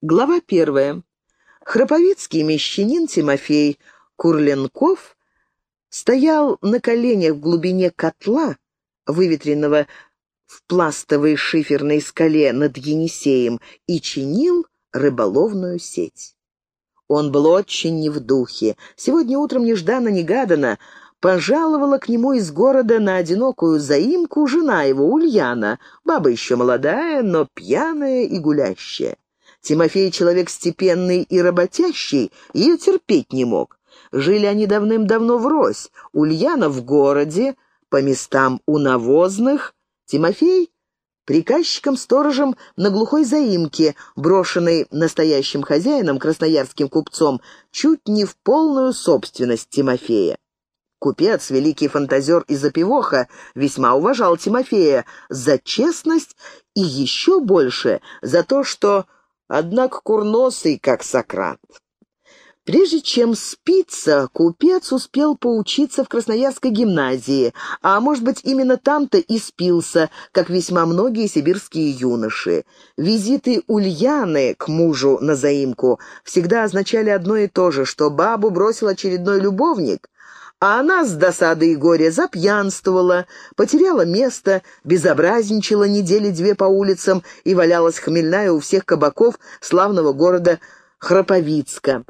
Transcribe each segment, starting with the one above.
Глава первая. Храповицкий мещанин Тимофей Курленков стоял на коленях в глубине котла, выветренного в пластовой шиферной скале над Енисеем, и чинил рыболовную сеть. Он был очень не в духе. Сегодня утром нежданно-негаданно пожаловала к нему из города на одинокую заимку жена его, Ульяна, баба еще молодая, но пьяная и гулящая. Тимофей, человек степенный и работящий, ее терпеть не мог. Жили они давным-давно врозь. Ульяна в городе, по местам у навозных. Тимофей приказчиком-сторожем на глухой заимке, брошенной настоящим хозяином, красноярским купцом, чуть не в полную собственность Тимофея. Купец, великий фантазер и запивоха, весьма уважал Тимофея за честность и еще больше за то, что однако курносый, как Сократ. Прежде чем спиться, купец успел поучиться в Красноярской гимназии, а может быть именно там-то и спился, как весьма многие сибирские юноши. Визиты Ульяны к мужу на заимку всегда означали одно и то же, что бабу бросил очередной любовник, а она с досады и горя запьянствовала, потеряла место, безобразничала недели две по улицам и валялась хмельная у всех кабаков славного города Храповицка.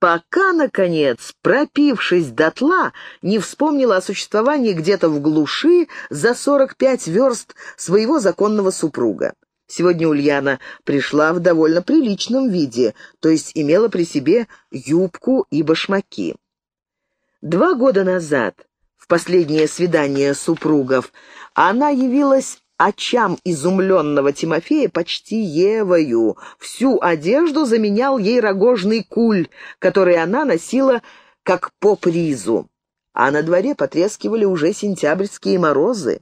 Пока, наконец, пропившись дотла, не вспомнила о существовании где-то в глуши за сорок пять верст своего законного супруга. Сегодня Ульяна пришла в довольно приличном виде, то есть имела при себе юбку и башмаки. Два года назад, в последнее свидание супругов, она явилась очам изумленного Тимофея почти Евою. Всю одежду заменял ей рогожный куль, который она носила как по призу. А на дворе потрескивали уже сентябрьские морозы.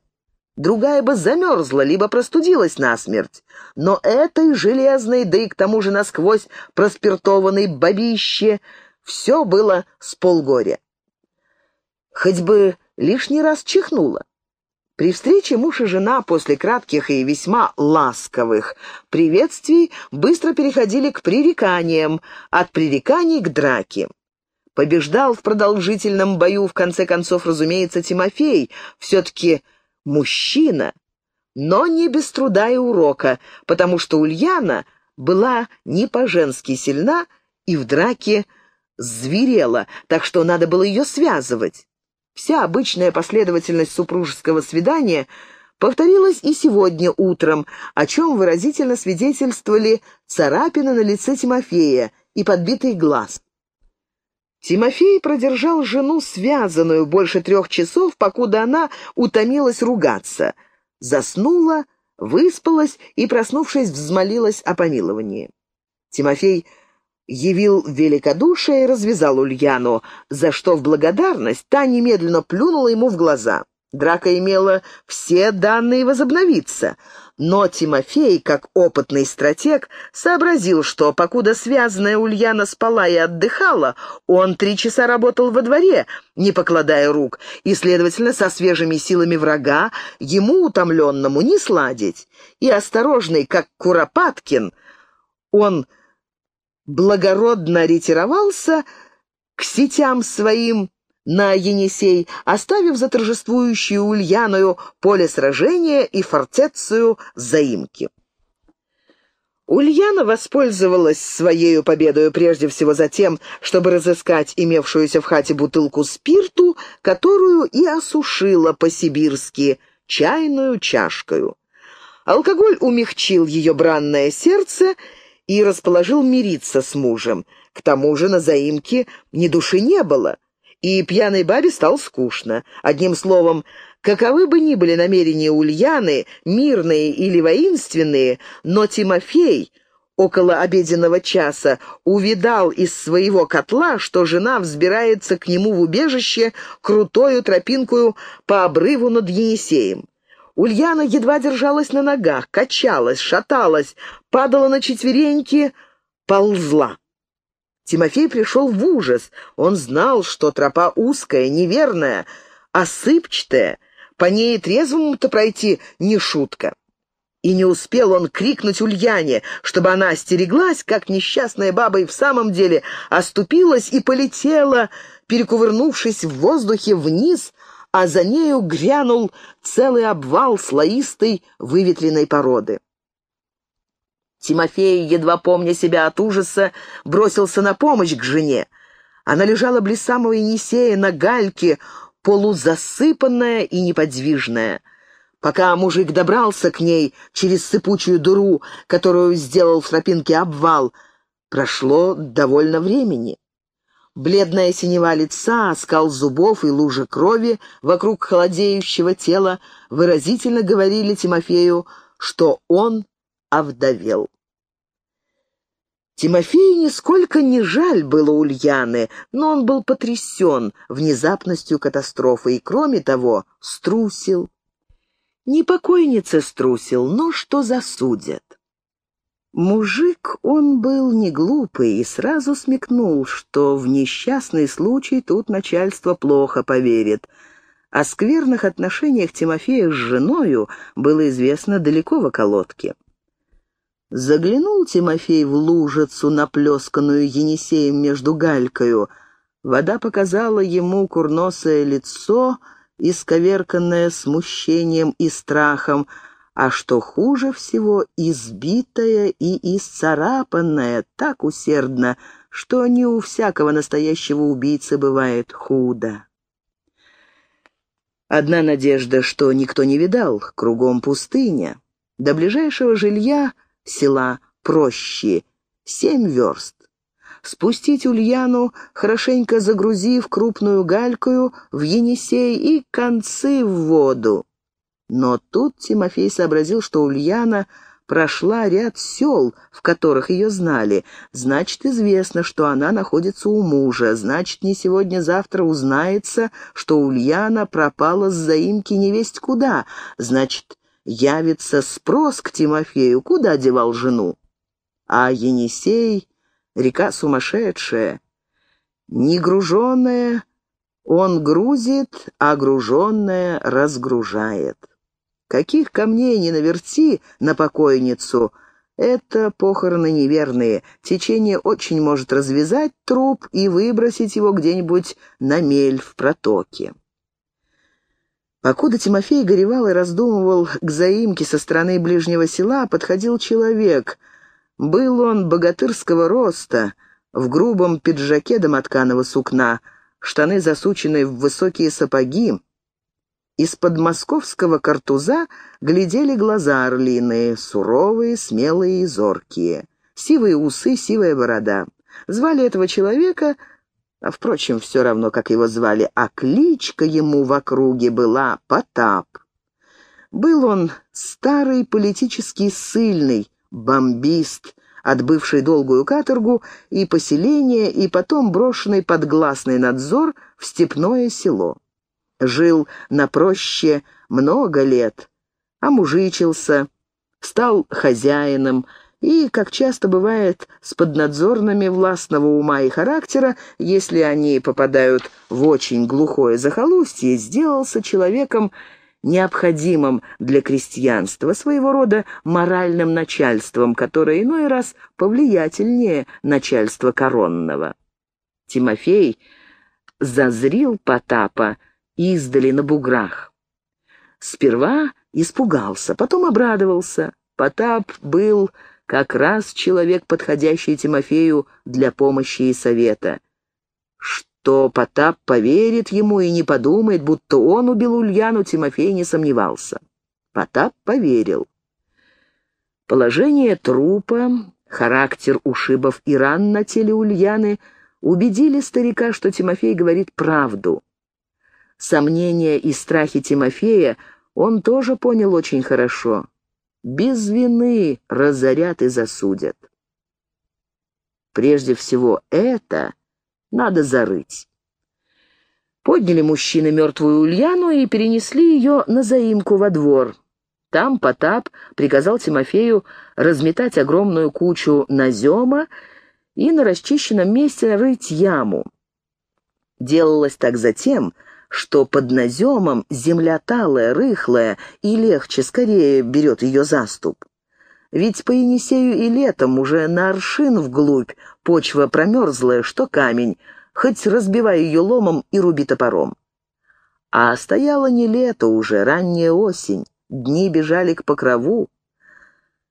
Другая бы замерзла, либо простудилась насмерть. Но этой железной, да и к тому же насквозь проспиртованной бабище, все было с полгоря хоть бы лишний раз чихнула. При встрече муж и жена после кратких и весьма ласковых приветствий быстро переходили к пререканиям, от пререканий к драке. Побеждал в продолжительном бою, в конце концов, разумеется, Тимофей, все-таки мужчина, но не без труда и урока, потому что Ульяна была не по-женски сильна и в драке зверела, так что надо было ее связывать. Вся обычная последовательность супружеского свидания повторилась и сегодня утром, о чем выразительно свидетельствовали царапины на лице Тимофея и подбитый глаз. Тимофей продержал жену связанную больше трех часов, покуда она утомилась ругаться. Заснула, выспалась и, проснувшись, взмолилась о помиловании. Тимофей явил великодушие и развязал Ульяну, за что в благодарность та немедленно плюнула ему в глаза. Драка имела все данные возобновиться, но Тимофей, как опытный стратег, сообразил, что, покуда связанная Ульяна спала и отдыхала, он три часа работал во дворе, не покладая рук, и, следовательно, со свежими силами врага ему, утомленному, не сладить. И осторожный, как Куропаткин, он благородно ретировался к сетям своим на Енисей, оставив за торжествующую Ульяную поле сражения и фортецию заимки. Ульяна воспользовалась своей победою прежде всего за тем, чтобы разыскать имевшуюся в хате бутылку спирту, которую и осушила по-сибирски чайную чашкою. Алкоголь умягчил ее бранное сердце, и расположил мириться с мужем. К тому же на заимке ни души не было, и пьяной бабе стало скучно. Одним словом, каковы бы ни были намерения Ульяны, мирные или воинственные, но Тимофей около обеденного часа увидал из своего котла, что жена взбирается к нему в убежище крутою тропинкою по обрыву над Енисеем. Ульяна едва держалась на ногах, качалась, шаталась, падала на четвереньки, ползла. Тимофей пришел в ужас. Он знал, что тропа узкая, неверная, осыпчатая, по ней трезвому-то пройти не шутка. И не успел он крикнуть Ульяне, чтобы она остереглась, как несчастная баба и в самом деле оступилась и полетела, перекувырнувшись в воздухе вниз, а за нею грянул целый обвал слоистой выветренной породы. Тимофей, едва помня себя от ужаса, бросился на помощь к жене. Она лежала близ самого Енисея на гальке, полузасыпанная и неподвижная. Пока мужик добрался к ней через сыпучую дыру, которую сделал в тропинке обвал, прошло довольно времени. Бледная синева лица, скал зубов и лужа крови вокруг холодеющего тела выразительно говорили Тимофею, что он овдовел. Тимофею нисколько не жаль было Ульяны, но он был потрясен внезапностью катастрофы и, кроме того, струсил. Не покойница струсил, но что засудят. Мужик он был не глупый и сразу смекнул, что в несчастный случай тут начальство плохо поверит. О скверных отношениях Тимофея с женою было известно далеко в околотке. Заглянул Тимофей в лужицу, наплесканную Енисеем между галькою. Вода показала ему курносое лицо, исковерканное смущением и страхом, а что хуже всего, избитое и исцарапанное так усердно, что не у всякого настоящего убийцы бывает худо. Одна надежда, что никто не видал, кругом пустыня. До ближайшего жилья — села проще, семь верст. Спустить Ульяну, хорошенько загрузив крупную галькою в Енисей и концы в воду. Но тут Тимофей сообразил, что Ульяна прошла ряд сел, в которых ее знали. Значит, известно, что она находится у мужа. Значит, не сегодня-завтра узнается, что Ульяна пропала с заимки невесть куда. Значит, явится спрос к Тимофею, куда девал жену. А Енисей — река сумасшедшая, не груженная он грузит, а груженная разгружает. Каких камней не наверти на покойницу — это похороны неверные. Течение очень может развязать труп и выбросить его где-нибудь на мель в протоке. Покуда Тимофей горевал и раздумывал к заимке со стороны ближнего села, подходил человек. Был он богатырского роста, в грубом пиджаке домотканого сукна, штаны засученные в высокие сапоги. Из-под московского картуза глядели глаза орлиные, суровые, смелые и зоркие. Сивые усы, сивая борода. Звали этого человека а, впрочем, все равно, как его звали, а кличка ему в округе была Потап. Был он старый политический сильный, бомбист, отбывший долгую каторгу и поселение, и потом брошенный под гласный надзор в степное село. Жил на проще много лет, омужичился, стал хозяином, и, как часто бывает с поднадзорными властного ума и характера, если они попадают в очень глухое захолустье, сделался человеком необходимым для крестьянства, своего рода моральным начальством, которое иной раз повлиятельнее начальства коронного. Тимофей зазрил Потапа издали на буграх. Сперва испугался, потом обрадовался. Потап был как раз человек, подходящий Тимофею для помощи и совета. Что Потап поверит ему и не подумает, будто он убил Ульяну, Тимофей не сомневался. Потап поверил. Положение трупа, характер ушибов и ран на теле Ульяны убедили старика, что Тимофей говорит правду. Сомнения и страхи Тимофея он тоже понял очень хорошо без вины разорят и засудят. Прежде всего это надо зарыть. Подняли мужчины мертвую Ульяну и перенесли ее на заимку во двор. Там Потап приказал Тимофею разметать огромную кучу назема и на расчищенном месте рыть яму. Делалось так затем, что под наземом земля талая, рыхлая и легче, скорее берет ее заступ. Ведь по Енисею и летом уже на аршин вглубь почва промерзлая, что камень, хоть разбивай ее ломом и руби топором. А стояло не лето уже, ранняя осень, дни бежали к покрову.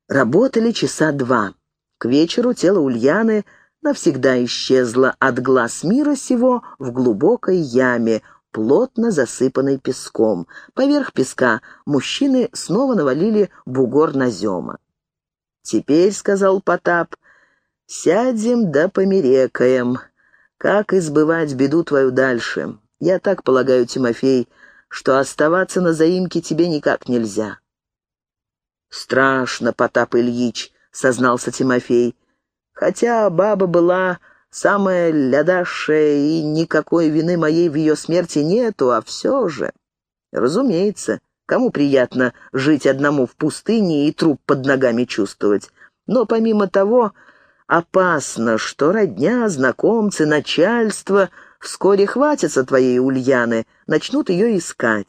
Работали часа два. К вечеру тело Ульяны навсегда исчезло от глаз мира сего в глубокой яме, плотно засыпанной песком. Поверх песка мужчины снова навалили бугор назема. «Теперь, — сказал Потап, — сядем да померекаем. Как избывать беду твою дальше? Я так полагаю, Тимофей, что оставаться на заимке тебе никак нельзя». «Страшно, Потап Ильич», — сознался Тимофей. «Хотя баба была самая лядашая, и никакой вины моей в ее смерти нету, а все же...» «Разумеется, кому приятно жить одному в пустыне и труп под ногами чувствовать. Но помимо того, опасно, что родня, знакомцы, начальство вскоре хватятся твоей Ульяны, начнут ее искать.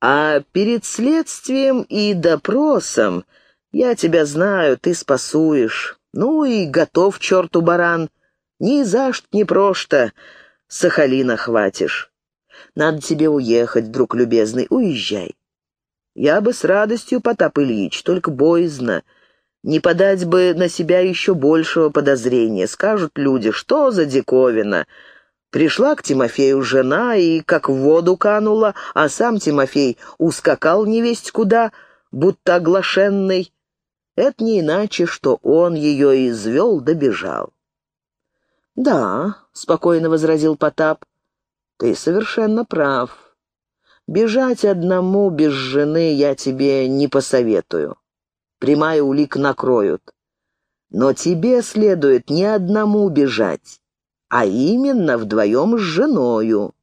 А перед следствием и допросом я тебя знаю, ты спасуешь. Ну и готов, черту баран. Ни за что, ни прошто Сахалина хватишь. Надо тебе уехать, друг любезный, уезжай. Я бы с радостью, Потап Ильич, только боязно. Не подать бы на себя еще большего подозрения. Скажут люди, что за диковина. Пришла к Тимофею жена и как в воду канула, а сам Тимофей ускакал невесть куда, будто оглашенный. Это не иначе, что он ее извел, добежал. «Да», — спокойно возразил Потап, — «ты совершенно прав. Бежать одному без жены я тебе не посоветую. Прямая улик накроют. Но тебе следует не одному бежать, а именно вдвоем с женою.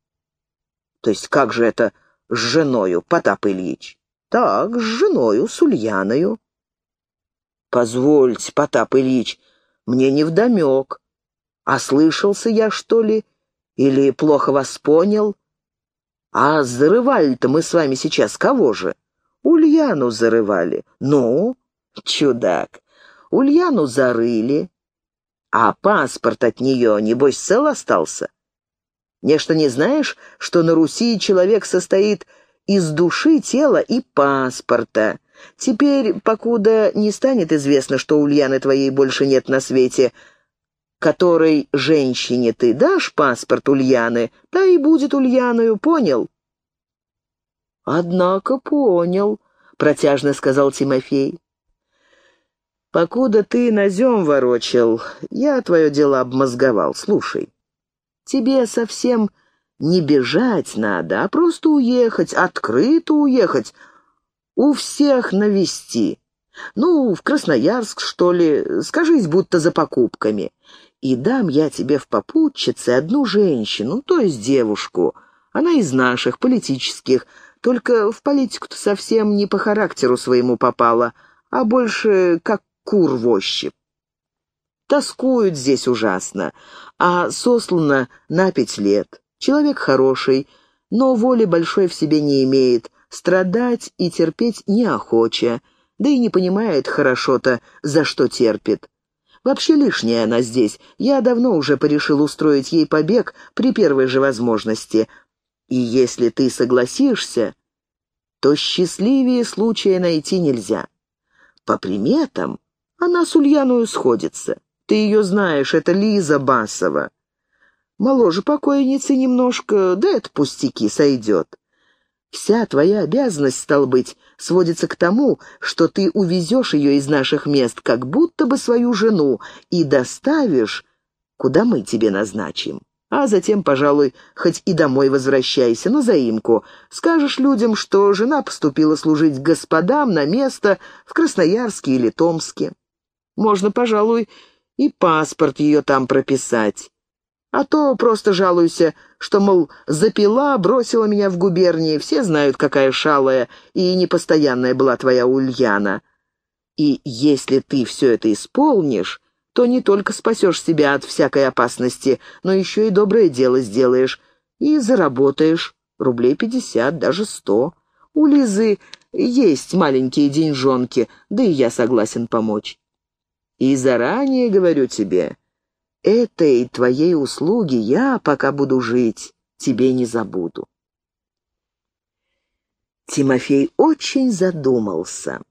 То есть как же это с женою, Потап Ильич? Так, с женою, с Ульяною. Позвольте, Потап Ильич, мне невдомек. Ослышался я, что ли, или плохо вас понял? А зарывали-то мы с вами сейчас кого же? Ульяну зарывали. Ну, чудак, Ульяну зарыли, а паспорт от нее, небось, цел остался? Нечто не знаешь, что на Руси человек состоит из души, тела и паспорта. Теперь, покуда не станет известно, что Ульяны твоей больше нет на свете, которой женщине ты дашь паспорт Ульяны, та и будет Ульяною, понял? «Однако понял», — протяжно сказал Тимофей. Покуда ты назем ворочил, я твое дело обмозговал. Слушай, тебе совсем не бежать надо, а просто уехать, открыто уехать, у всех навести. Ну, в Красноярск, что ли, скажись, будто за покупками. И дам я тебе в попутчице одну женщину, то есть девушку. Она из наших, политических, только в политику-то совсем не по характеру своему попала, а больше как кур в ощупь. Тоскуют здесь ужасно, а сослана на пять лет. Человек хороший, но воли большой в себе не имеет, страдать и терпеть неохоча, да и не понимает хорошо-то, за что терпит. Вообще лишняя она здесь. Я давно уже порешил устроить ей побег при первой же возможности. И если ты согласишься, то счастливее случая найти нельзя. По приметам, она с Ульяную сходится. Ты ее знаешь, это Лиза Басова. Моложе покойницы немножко, да это пустяки, сойдет. Вся твоя обязанность, стал быть, сводится к тому, что ты увезешь ее из наших мест, как будто бы свою жену, и доставишь, куда мы тебе назначим. А затем, пожалуй, хоть и домой возвращайся, на заимку. Скажешь людям, что жена поступила служить господам на место в Красноярске или Томске. Можно, пожалуй, и паспорт ее там прописать. А то просто жалуйся, что, мол, запила, бросила меня в губернии, все знают, какая шалая и непостоянная была твоя Ульяна. И если ты все это исполнишь, то не только спасешь себя от всякой опасности, но еще и доброе дело сделаешь. и заработаешь рублей пятьдесят, даже сто. У Лизы есть маленькие деньжонки, да и я согласен помочь. И заранее говорю тебе, этой твоей услуги я, пока буду жить, тебе не забуду. Тимофей очень задумался.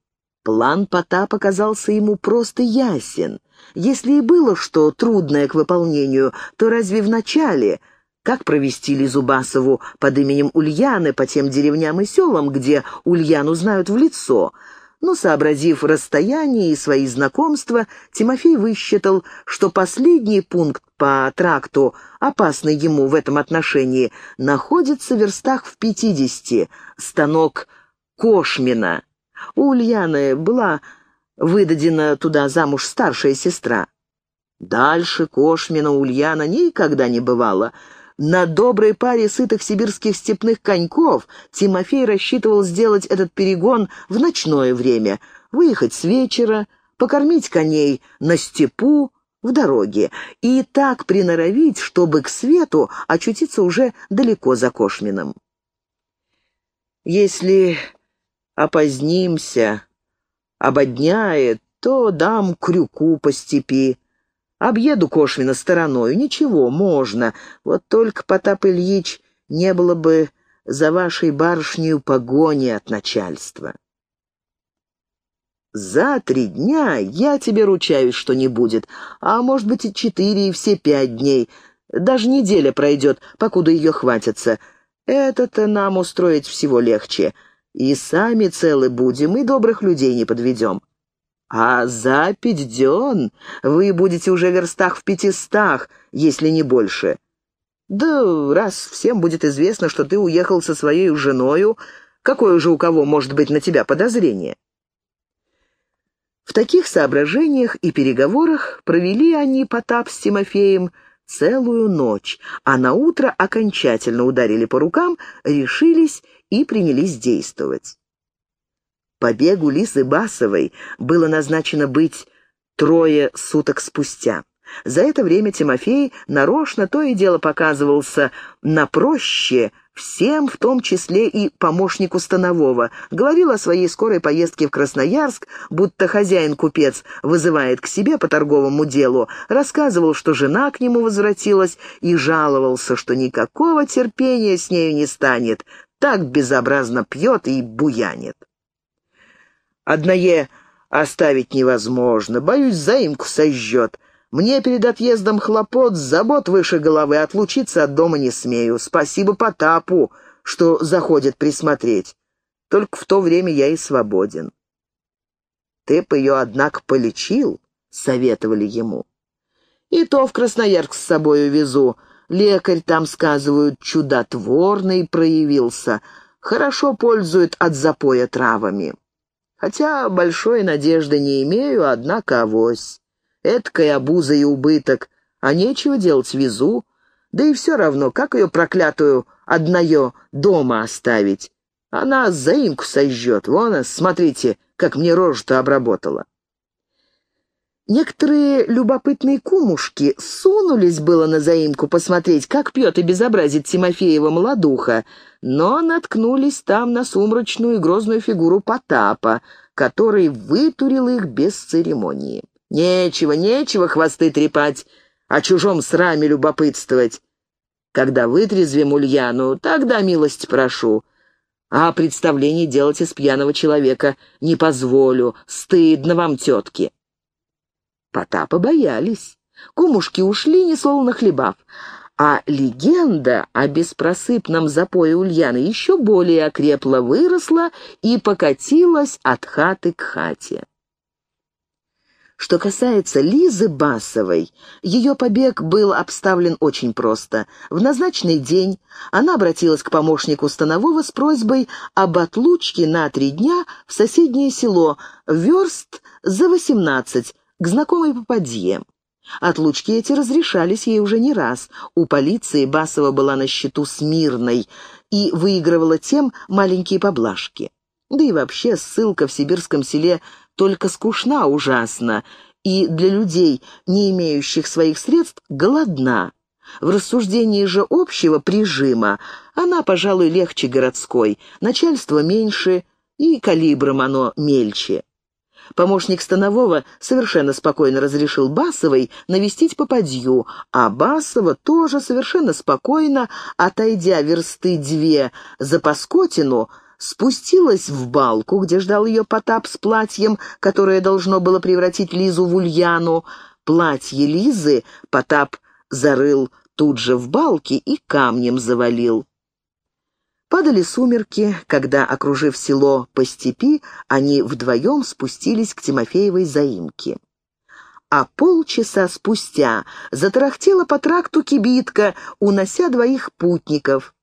План Потапа казался ему просто ясен. Если и было что трудное к выполнению, то разве в начале, как провести Лизу Басову под именем Ульяны по тем деревням и селам, где Ульяну знают в лицо — но, сообразив расстояние и свои знакомства, Тимофей высчитал, что последний пункт по тракту, опасный ему в этом отношении, находится в верстах в пятидесяти, станок Кошмина. У Ульяны была выдадена туда замуж старшая сестра. Дальше Кошмина Ульяна никогда не бывала — на доброй паре сытых сибирских степных коньков Тимофей рассчитывал сделать этот перегон в ночное время, выехать с вечера, покормить коней на степу, в дороге, и так приноровить, чтобы к свету очутиться уже далеко за Кошмином. Если опозднимся, ободняет, то дам крюку по степи, Объеду Кошвина стороной, ничего, можно. Вот только, Потап Ильич, не было бы за вашей барышней погони от начальства. За три дня я тебе ручаюсь, что не будет, а может быть и четыре, и все пять дней. Даже неделя пройдет, покуда ее хватится. Это-то нам устроить всего легче. И сами целы будем, и добрых людей не подведем. А за пять дён вы будете уже в верстах в пятистах, если не больше. Да раз всем будет известно, что ты уехал со своей женою, какое же у кого может быть на тебя подозрение? В таких соображениях и переговорах провели они Потап с Тимофеем целую ночь, а на утро окончательно ударили по рукам, решились и принялись действовать. Побегу Лисы Басовой было назначено быть трое суток спустя. За это время Тимофей нарочно то и дело показывался на проще всем, в том числе и помощнику Станового. Говорил о своей скорой поездке в Красноярск, будто хозяин-купец вызывает к себе по торговому делу, рассказывал, что жена к нему возвратилась и жаловался, что никакого терпения с нею не станет, так безобразно пьет и буянит. Одное оставить невозможно. Боюсь, заимку сожжет. Мне перед отъездом хлопот, забот выше головы, отлучиться от дома не смею. Спасибо Потапу, что заходит присмотреть. Только в то время я и свободен. Ты б ее, однако, полечил, — советовали ему. И то в Красноярск с собой увезу. Лекарь там, сказывают, чудотворный проявился. Хорошо пользует от запоя травами. Хотя большой надежды не имею, однако авось. Эткая обуза и убыток, а нечего делать везу. Да и все равно, как ее проклятую одною дома оставить? Она заимку сожжет. Вон, смотрите, как мне рожу-то обработала. Некоторые любопытные кумушки сунулись было на заимку посмотреть, как пьет и безобразит Тимофеева молодуха, но наткнулись там на сумрачную и грозную фигуру Потапа, который вытурил их без церемонии. Нечего, нечего хвосты трепать, о чужом сраме любопытствовать. Когда вытрезвим Ульяну, тогда милость прошу. А представление делать из пьяного человека не позволю, стыдно вам, тетки. Потапа боялись. Кумушки ушли, ни слова нахлебав. А легенда о беспросыпном запое Ульяны еще более окрепла, выросла и покатилась от хаты к хате. Что касается Лизы Басовой, ее побег был обставлен очень просто. В назначенный день она обратилась к помощнику Станового с просьбой об отлучке на три дня в соседнее село, верст за восемнадцать, к знакомой попадье. Отлучки эти разрешались ей уже не раз. У полиции Басова была на счету смирной и выигрывала тем маленькие поблажки. Да и вообще ссылка в сибирском селе только скучна ужасно, и для людей, не имеющих своих средств, голодна. В рассуждении же общего прижима она, пожалуй, легче городской, начальство меньше и калибром оно мельче. Помощник Станового совершенно спокойно разрешил Басовой навестить попадью, а Басова тоже совершенно спокойно, отойдя версты две за Паскотину, спустилась в балку, где ждал ее Потап с платьем, которое должно было превратить Лизу в Ульяну. Платье Лизы Потап зарыл тут же в балке и камнем завалил. Падали сумерки, когда, окружив село по степи, они вдвоем спустились к Тимофеевой заимке. А полчаса спустя затарахтела по тракту кибитка, унося двоих путников.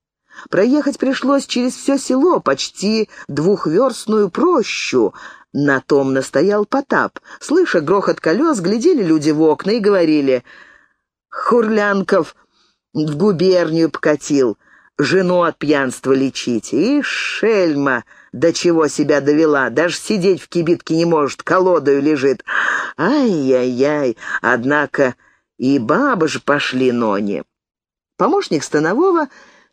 Проехать пришлось через все село, почти двухверстную прощу. На том настоял Потап. Слыша грохот колес, глядели люди в окна и говорили «Хурлянков в губернию покатил» жену от пьянства лечить. И шельма до чего себя довела, даже сидеть в кибитке не может, колодою лежит. Ай-яй-яй, однако и бабы же пошли нони. Помощник Станового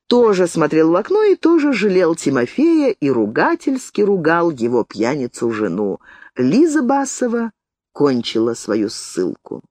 тоже смотрел в окно и тоже жалел Тимофея и ругательски ругал его пьяницу жену. Лиза Басова кончила свою ссылку.